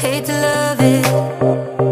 hate to love it.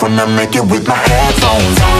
Myself when I make it with my headphones on.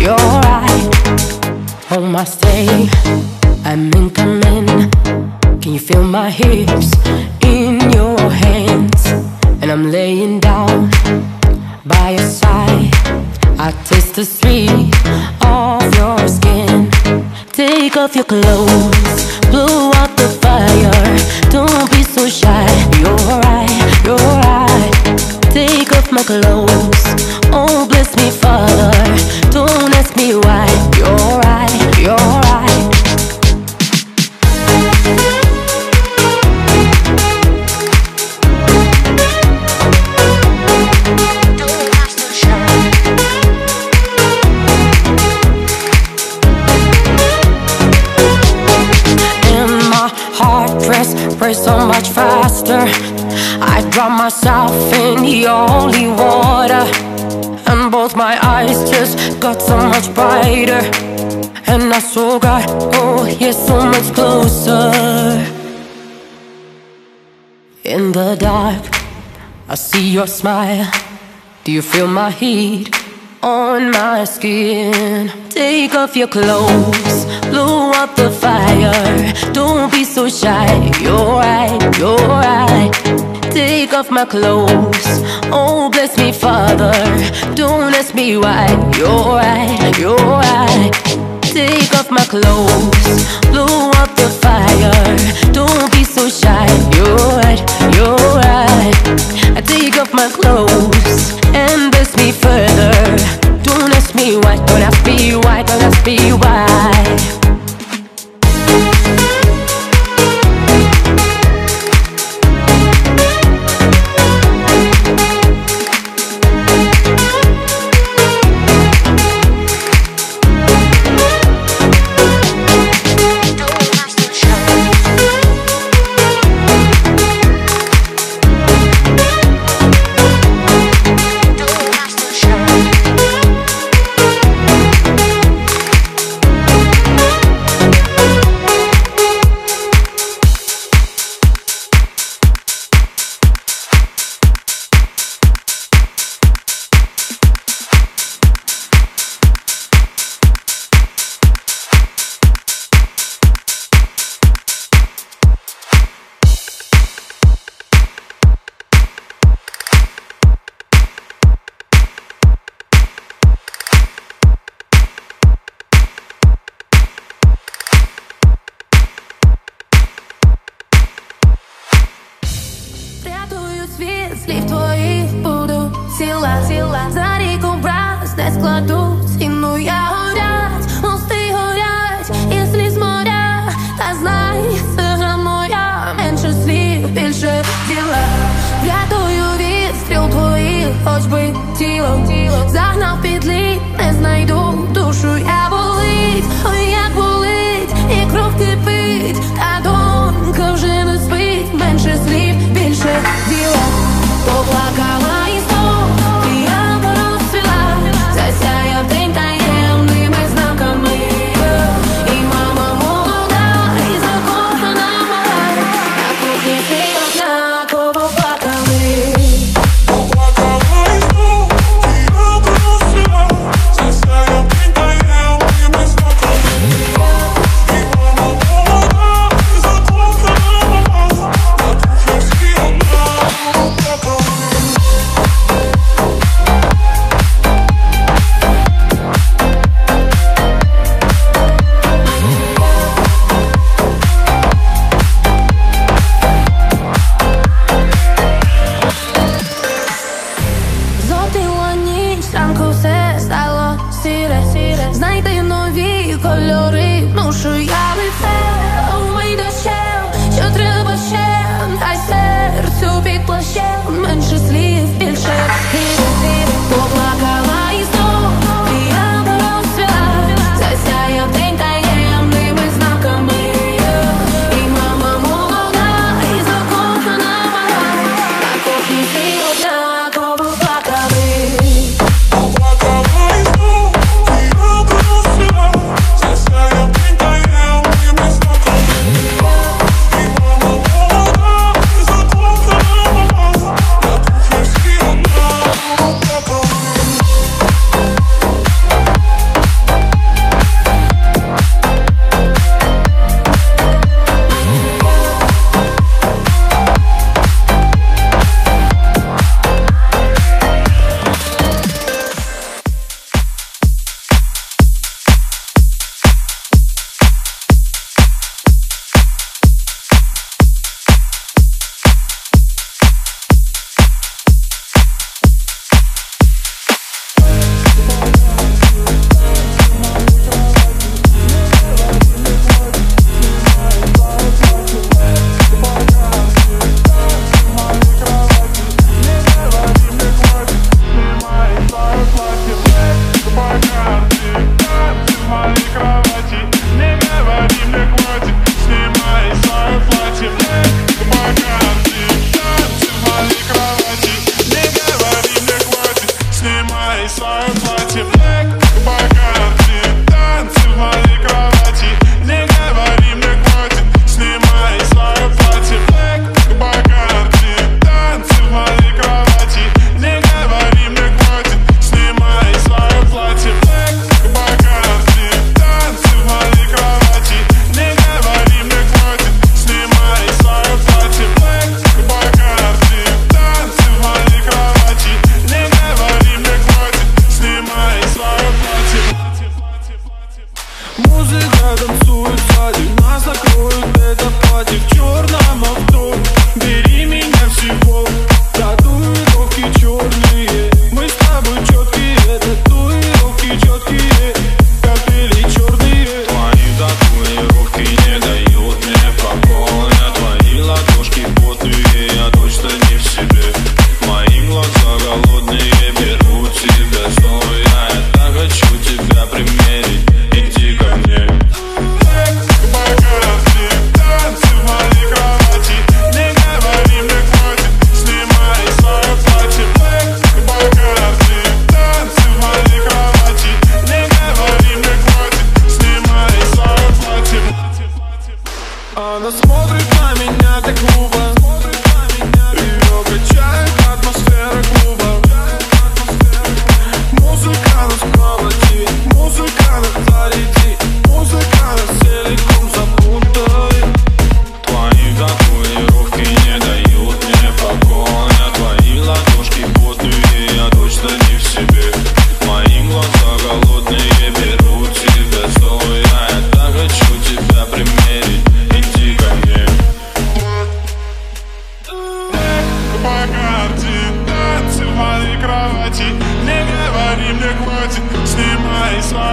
you're right. On my stay, I'm incoming. Can you feel my hips in your hands? And I'm laying down by your side. I taste the sweet of your skin. Take off your clothes, blow out the fire. Don't be so shy. You're right, you're right. Take off my clothes. I drown myself in the holy water. And both my eyes just got so much brighter. And I saw God, oh, yeah, so much closer. In the dark, I see your smile. Do you feel my heat on my skin? Take off your clothes, blow up the fire. Don't be so shy. You're right, you're right. Take off my clothes. Oh, bless me, Father. Don't ask me why. You're right, you're right. Take off my clothes, blow up the fire. Don't be so shy. You're right, you're right. I take off my clothes bless me further. Don't ask me why, don't ask me why, don't ask me why.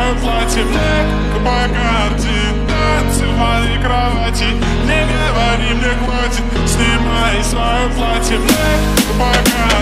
мое платье Мне пока танцы в моей кровати. Не говори, мне хватит. Снимай свое платье. Мне пока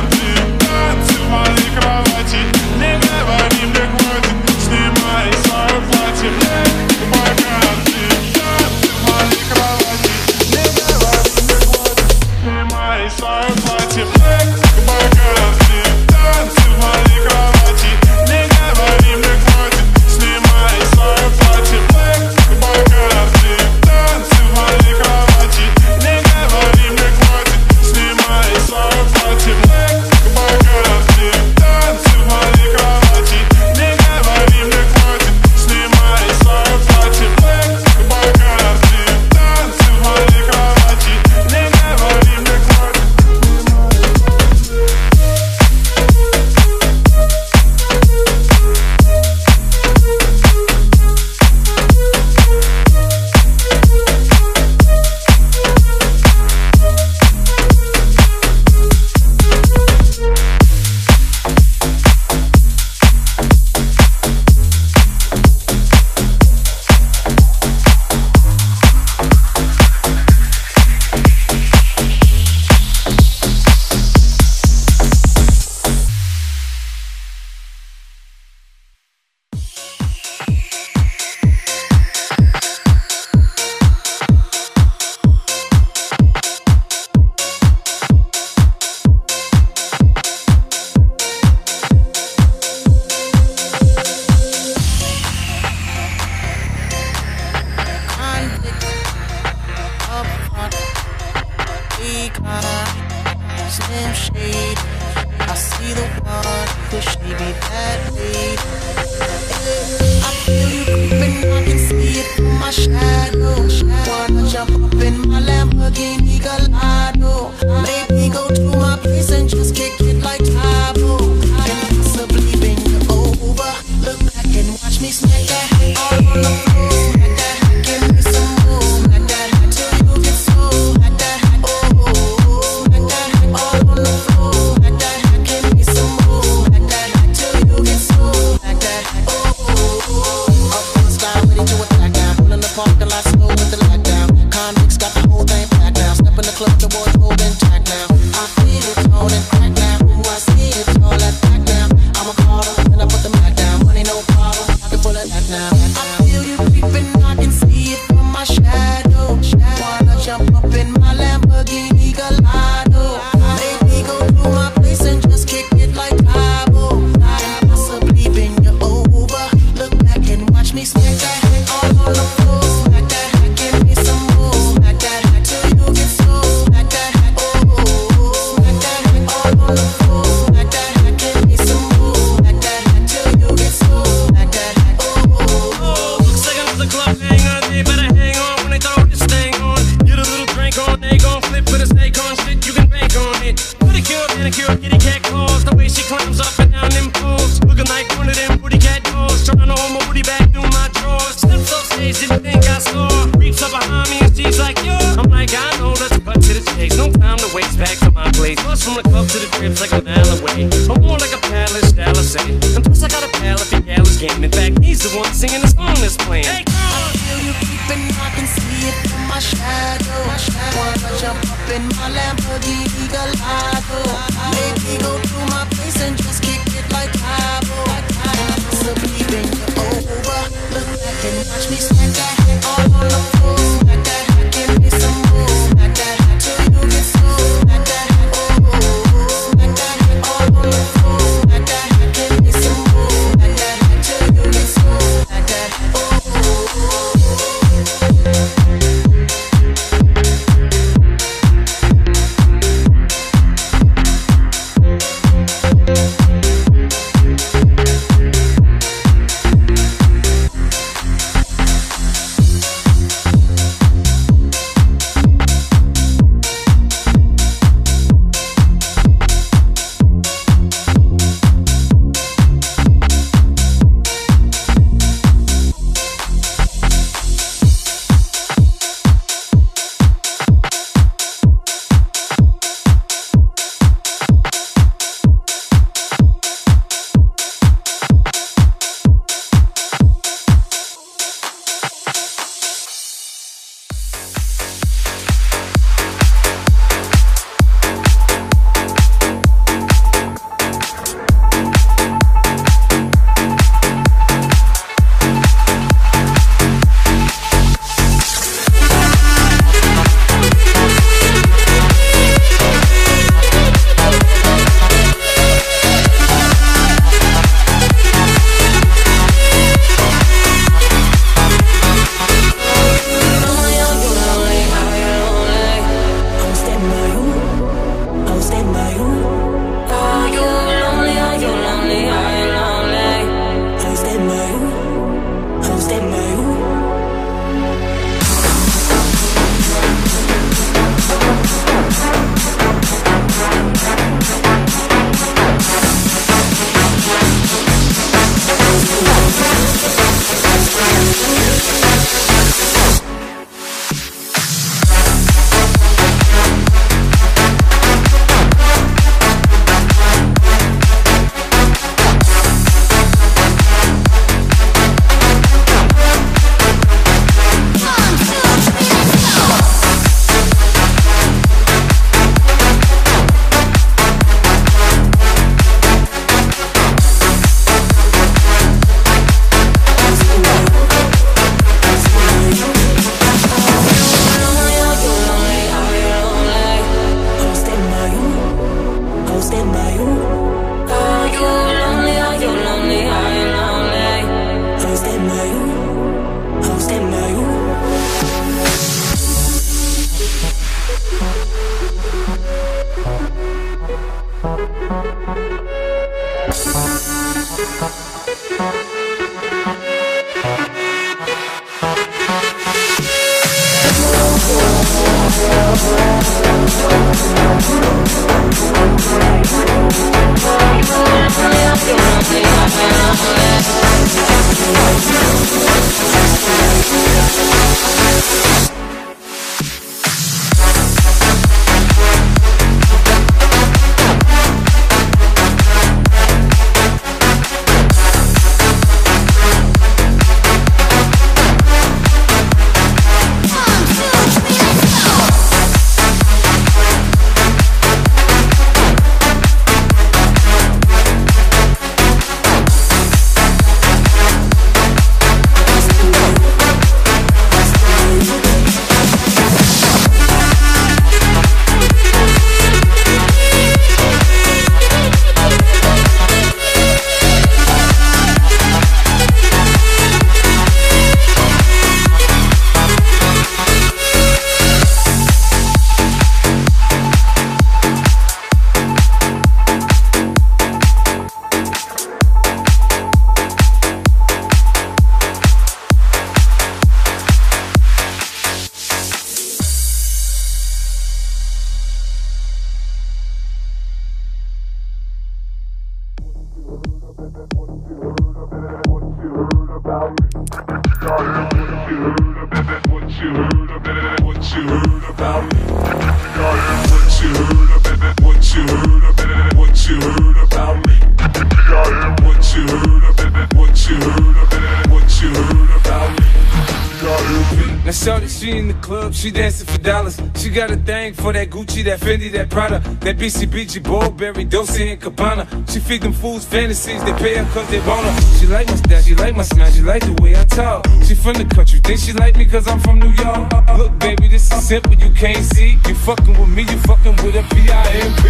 shorty, she in the club, she dancing for dollars. She got a thing for that Gucci, that Fendi, that Prada, that BCBG, Burberry, Dolce and Gabbana. She feed them fools fantasies, they pay her cause they want her. She like my style, she like my smile, she like the way I talk. She from the country, think she like me cause I'm from New York. Look baby, this is simple, you can't see. You fucking with me, you fucking with a P-I-M-P.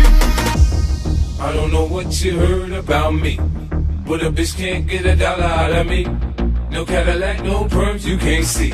I don't know what you heard about me, but a bitch can't get a dollar out of me. No Cadillac, no perms, you can't see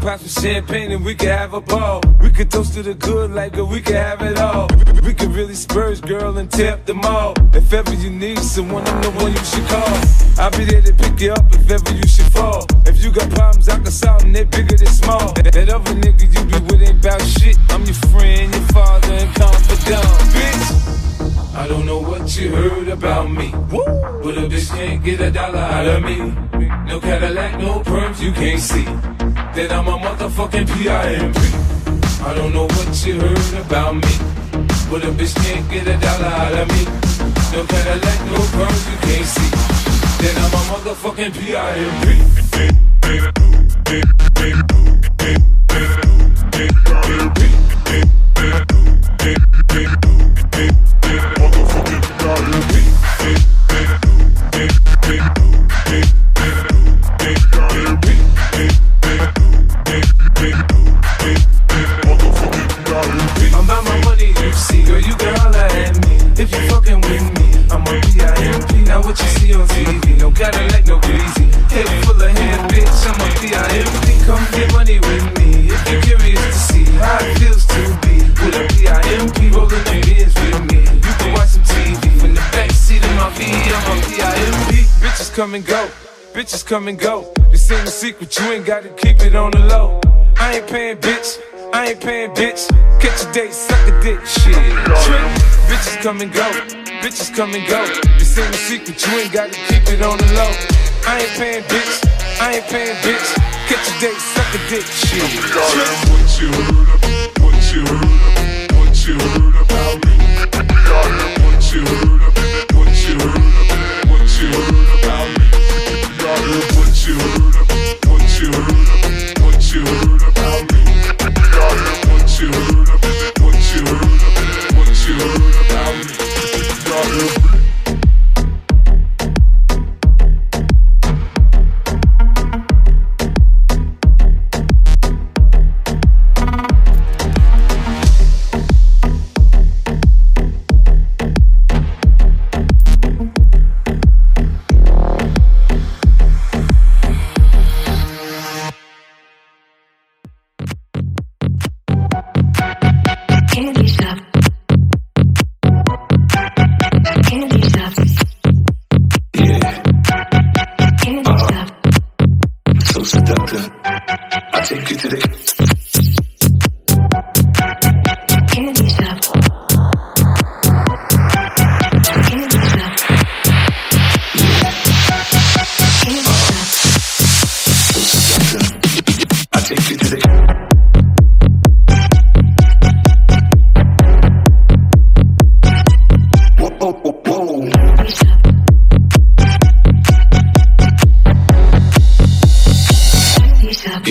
pop some champagne and we could have a ball. We could toast to the good like we could have it all. We could really spurge, girl, and tear up the mall. If ever you need someone, I'm the one you should call. I'll be there to pick you up if ever you should fall. If you got problems, I can solve them, they're bigger than small. That, that other nigga you be with ain't about shit. I'm your friend, your father, and confidant, bitch. I don't know what you heard about me, but a bitch can't get a dollar out of me. No Cadillac, no perms, you can't see that I'm a motherfucking P.I.M.P. I don't know what you heard about me, but a bitch can't get a dollar out of me. No Cadillac, no perms, you can't see that I'm a motherfucking P.I.M.P. come and go, bitches come and go. This ain't a secret, you ain't gotta keep it on the low. I ain't paying, bitch. I ain't paying, bitch. Catch a date, suck a dick, shit. Trick. Bitches come and go, bitches come and go. This ain't a secret, you ain't gotta keep it on the low. I ain't paying, bitch. I ain't paying, bitch. Catch a date, suck a dick, shit. What you heard, what you heard, what you heard about me? What you heard, what you heard, what you heard you. heard,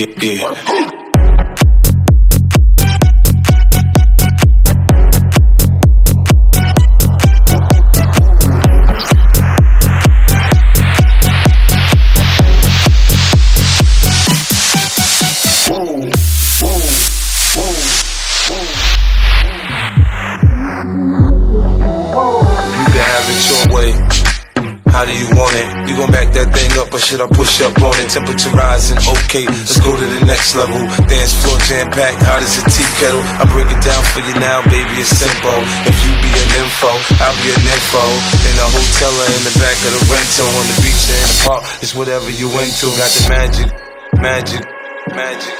yeah, yeah. Should I push up on it, temperature rising. Okay, let's go to the next level. Dance floor jam packed, hot as a tea kettle. I break it down for you now, baby. It's simple. If you be an info, I'll be an info. In a hotel or in the back of the rental, on the beach or in the park, it's whatever you into. Got the magic, magic, magic.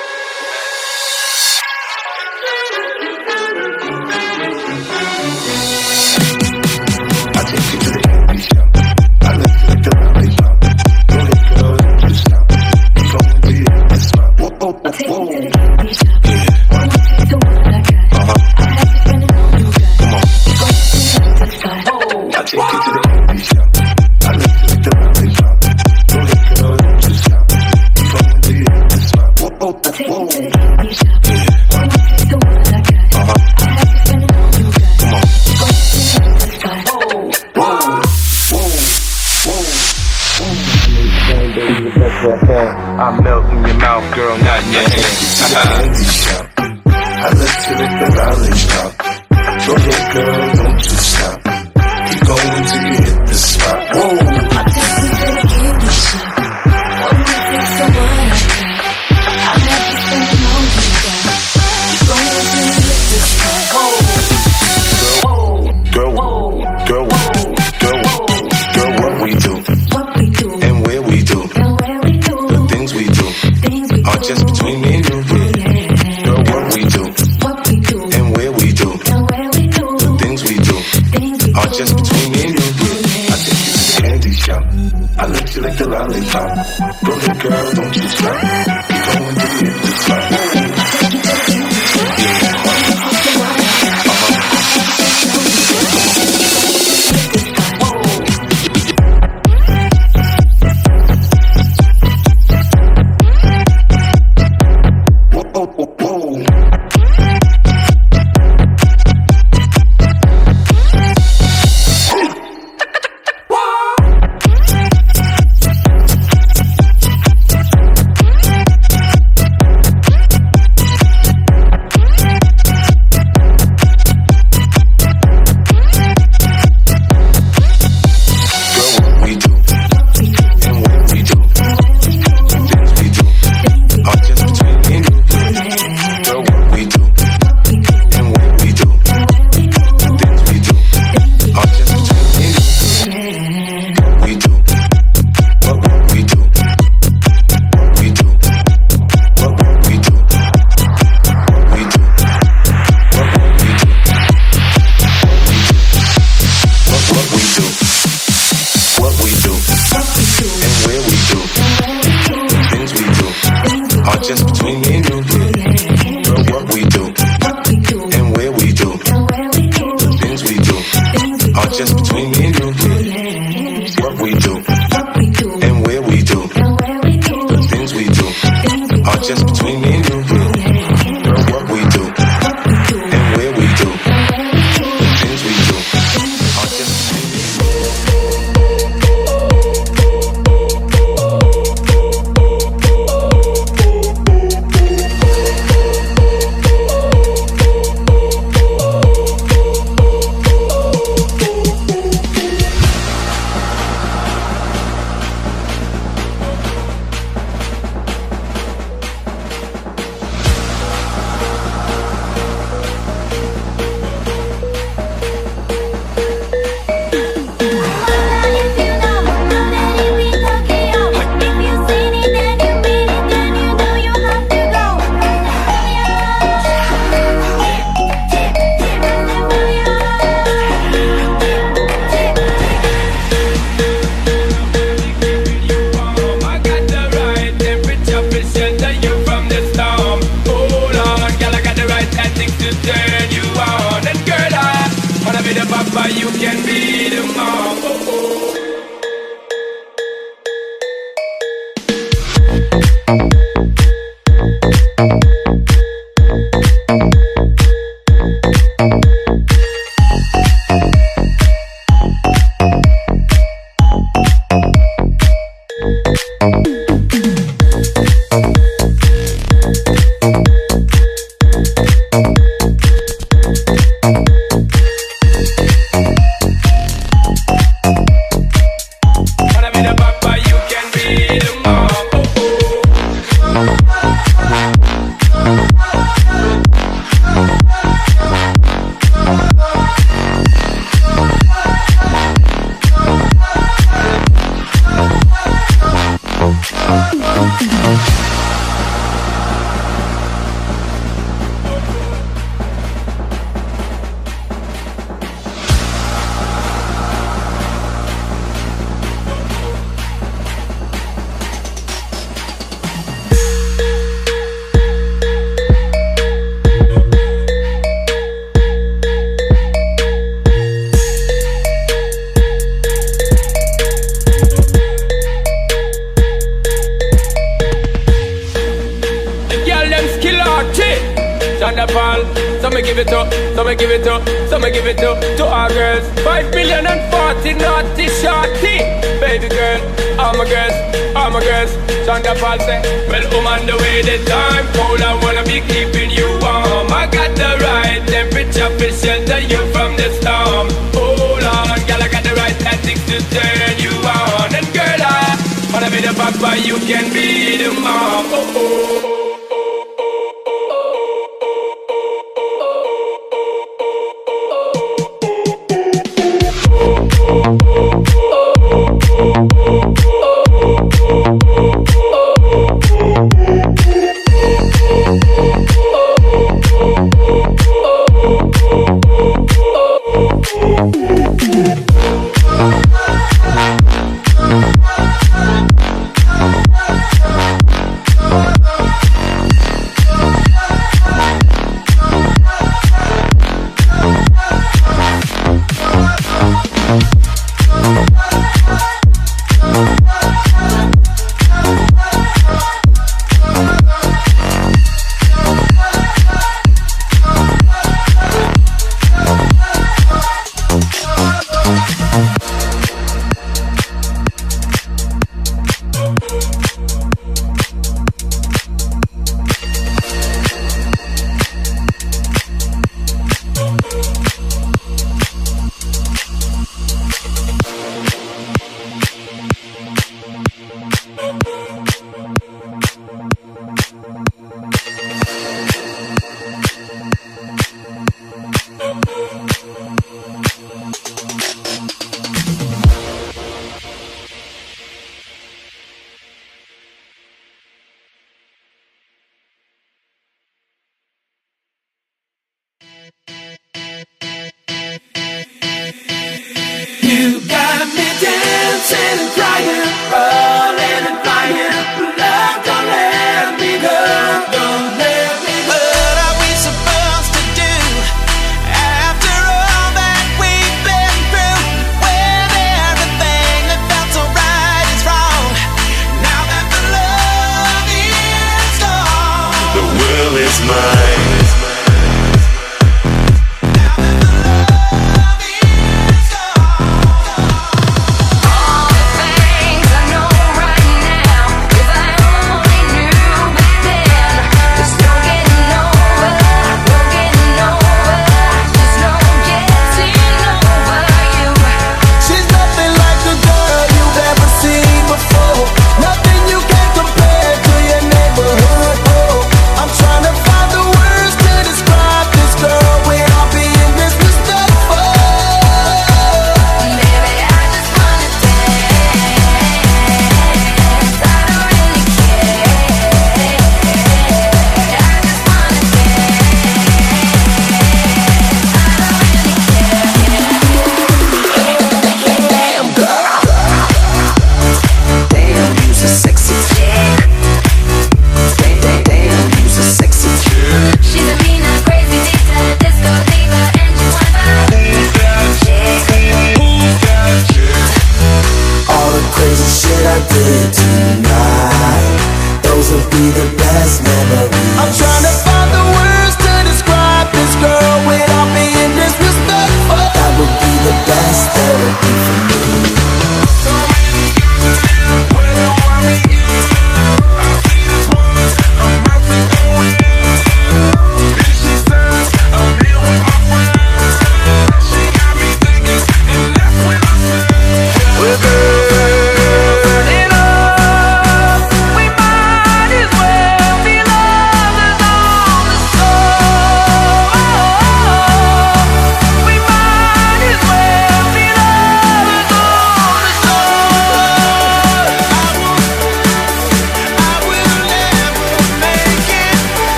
World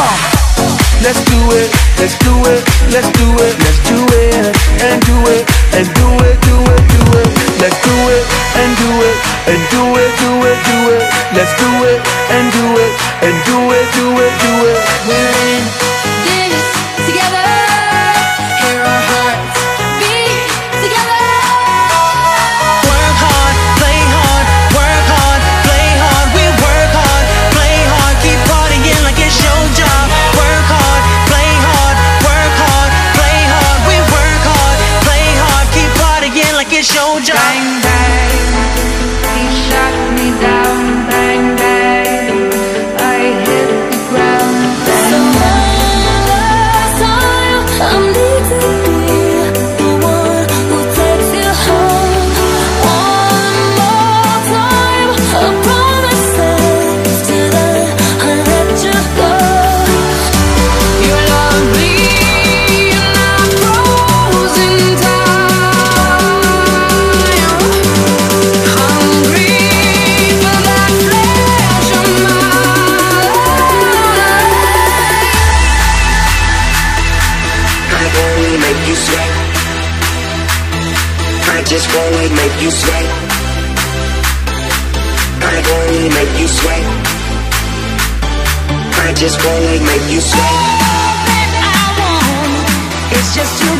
Let's do it, let's do it, let's do it, let's do it, and do it, and do it, do it, do it. Let's do it, and do it, and do it, do it, do it. Let's do it, and do it, and do it, do it, do it. We're in this together. just wanna make you say All that I want is just to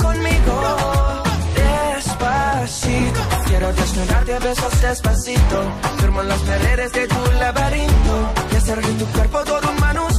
te besas despacito. Firmo en las paredes de tu laberinto y hacer de tu cuerpo todo un manual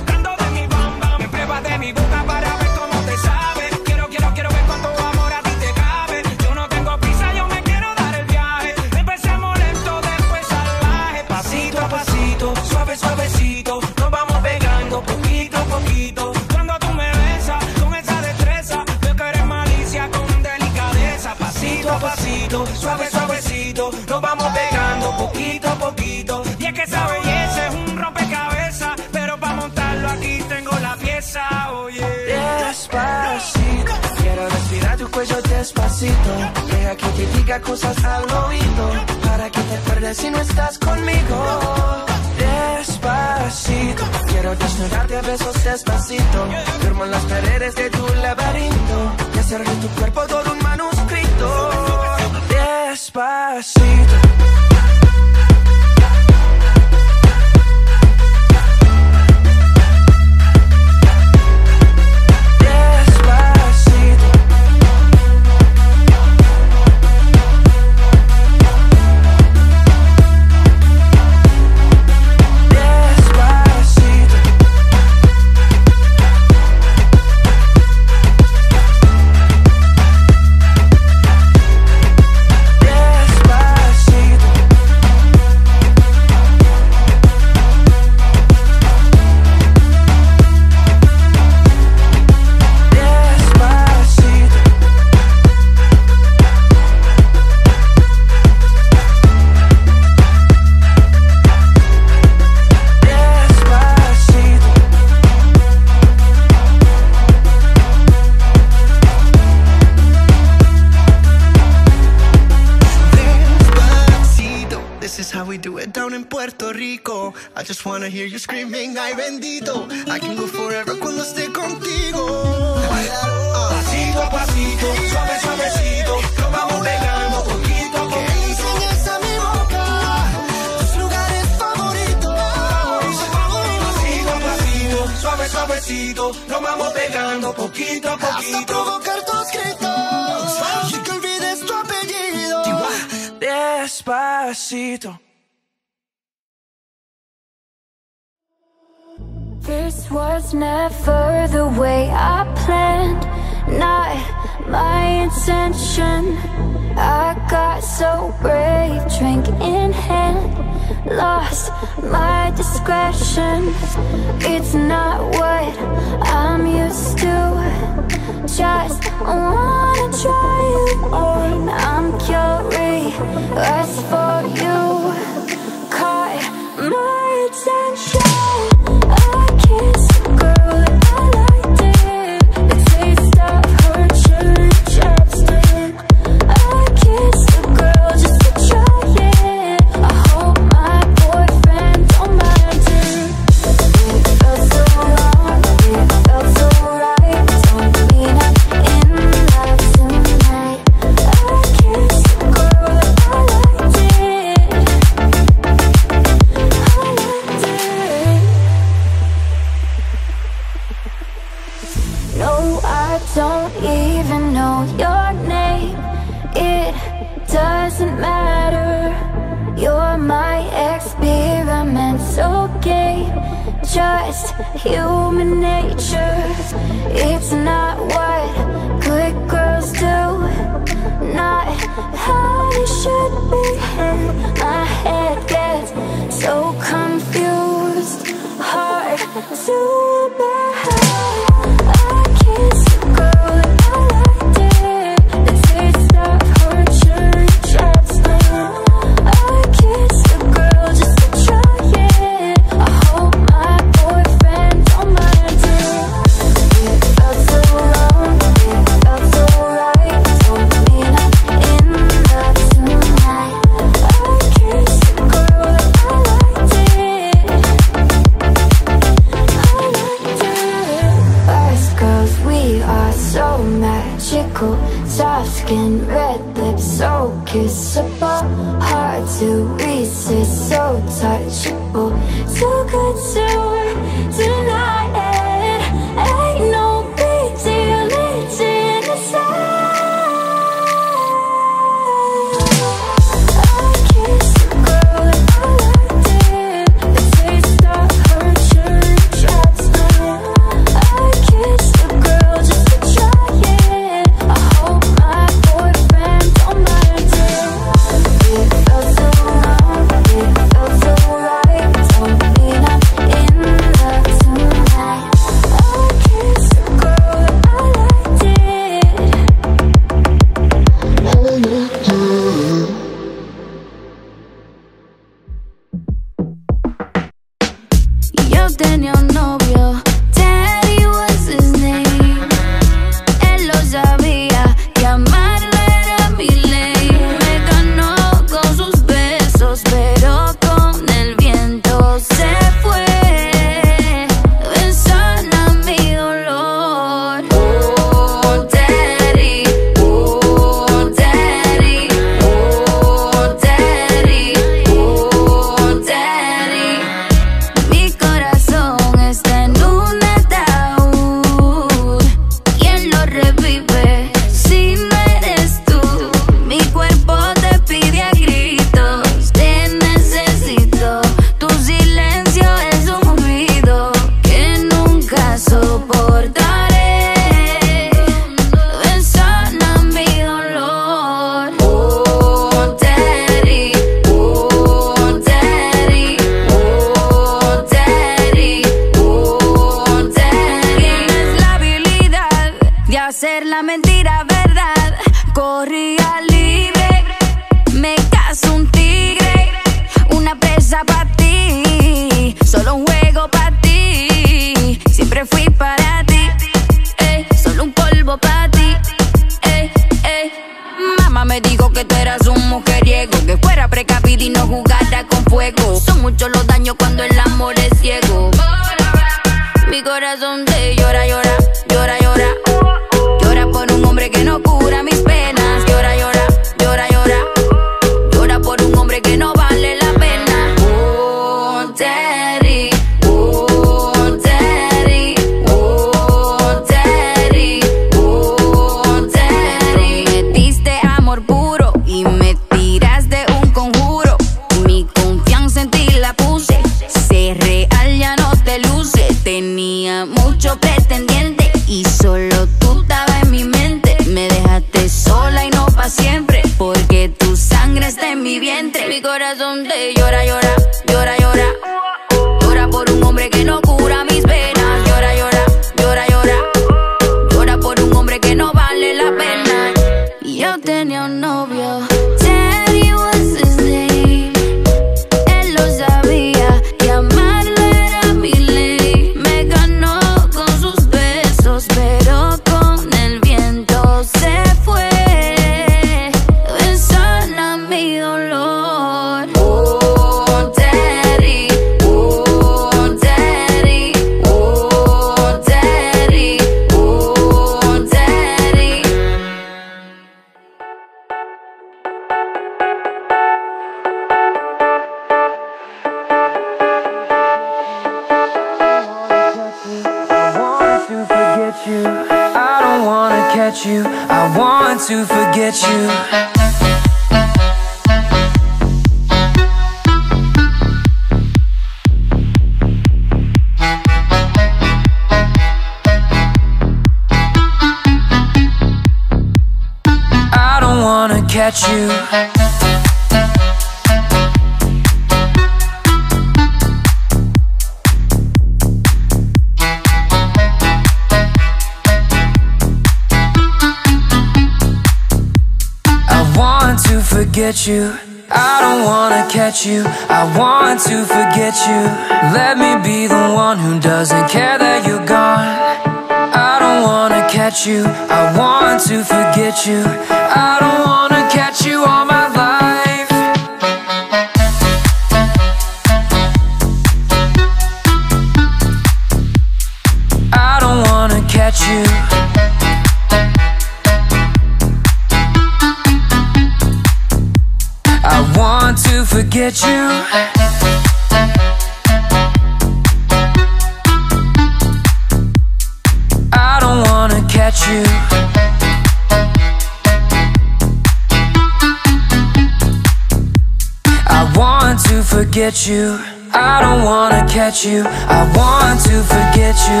forget you. I don't wanna catch you. I want to forget you.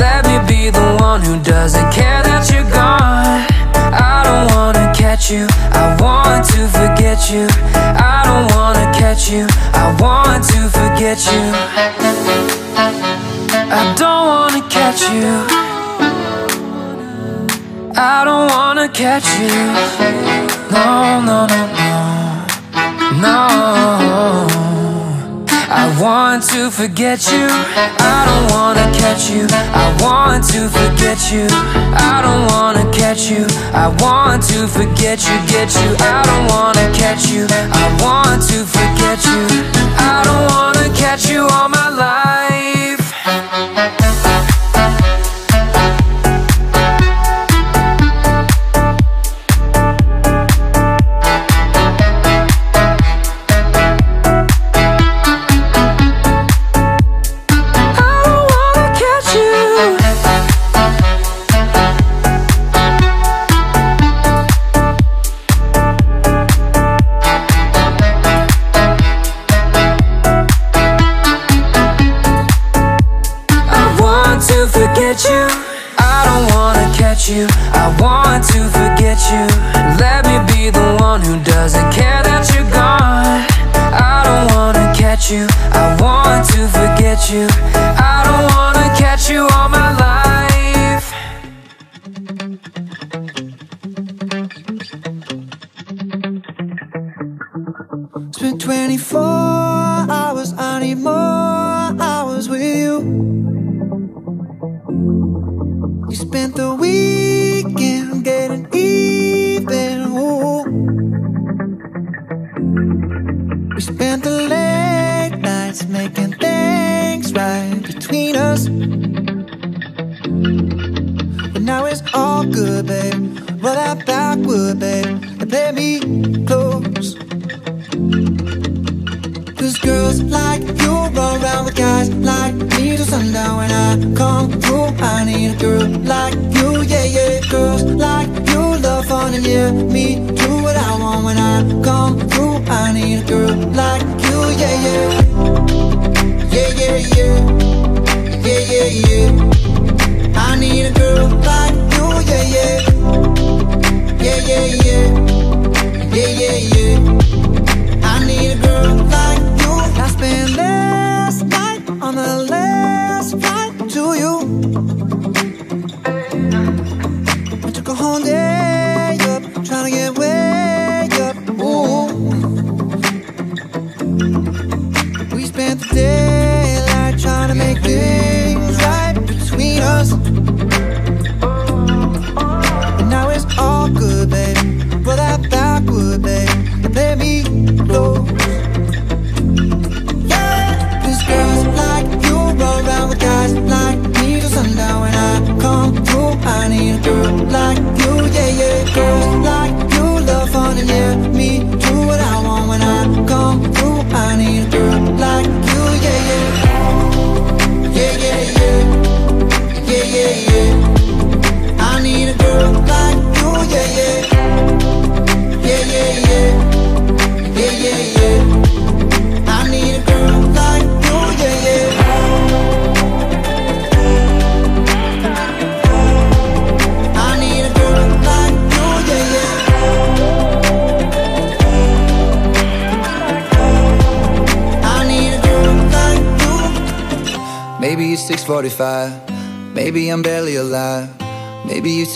Let me be the one who doesn't care that you're gone. I don't wanna catch you. I want to forget you. I don't wanna catch you. I want to forget you. I don't wanna catch you. I don't wanna catch you. No, no, no, no. No want to forget you. I don't wanna catch you. I want to forget you. I don't wanna catch you. I want to forget you Get you. I don't wanna catch you. I want to forget you. I don't wanna catch you all my life.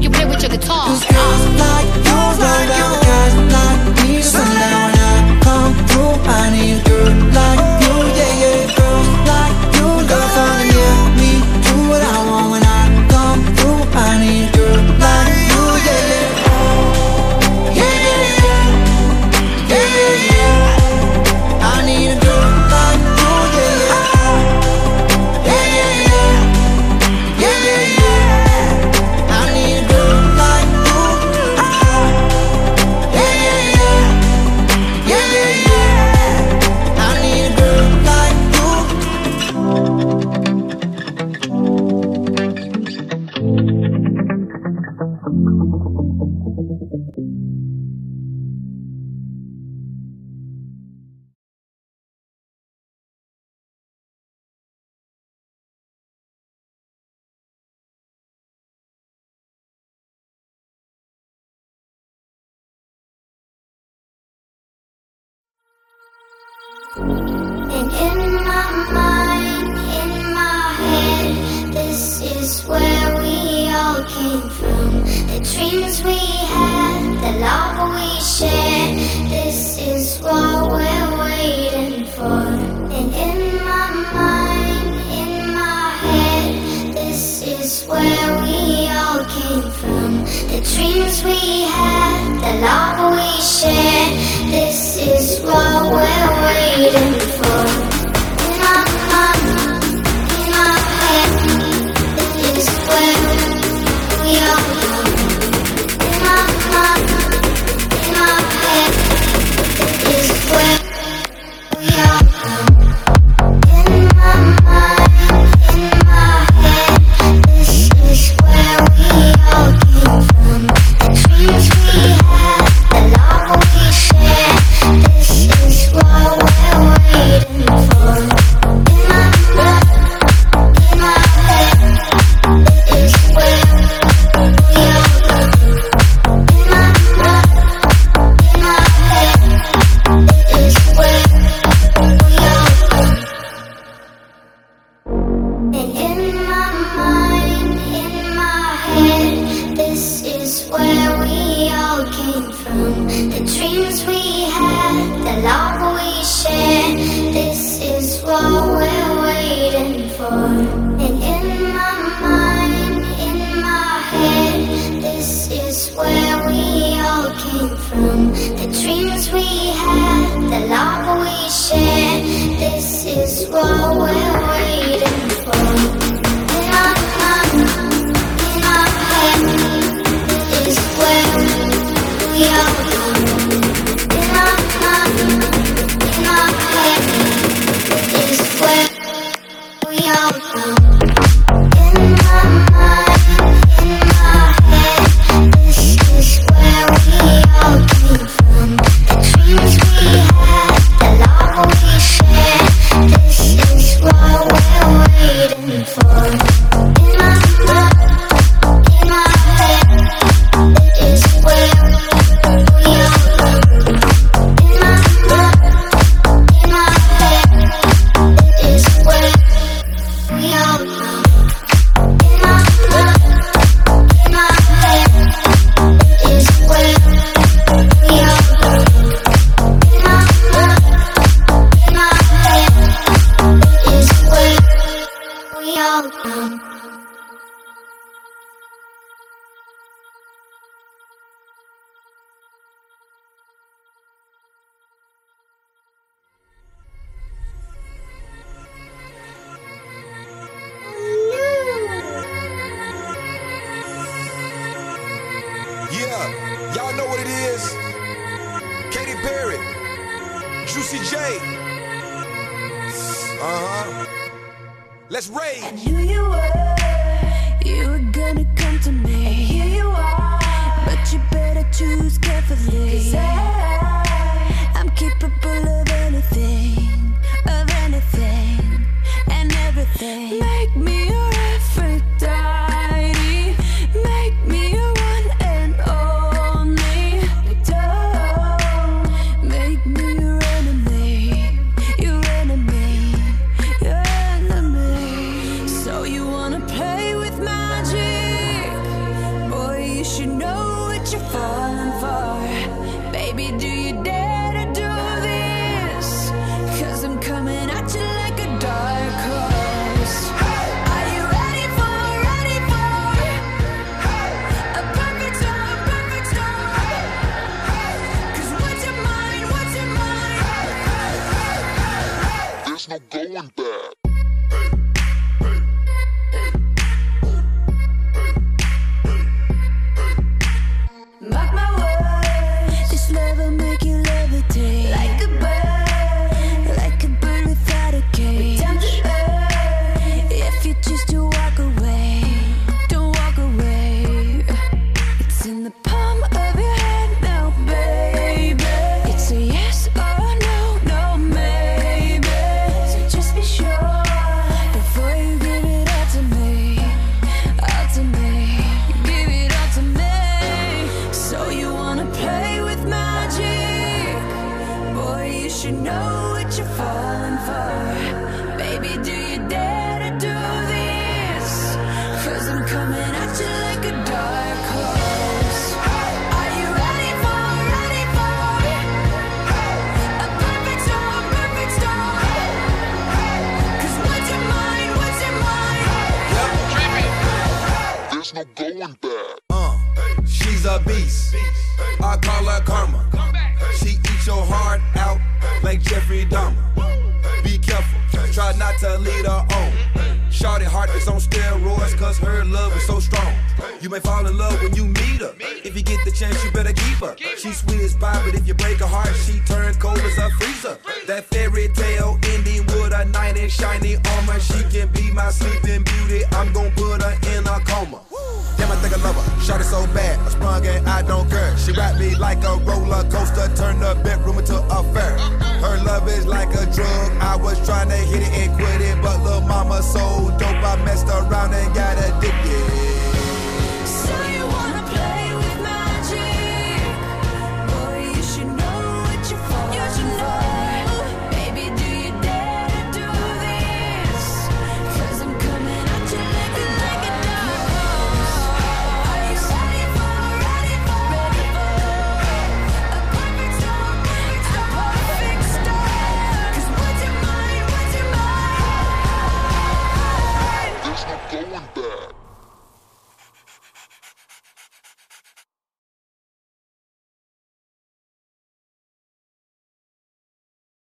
you play with your guitar. Cause girls like you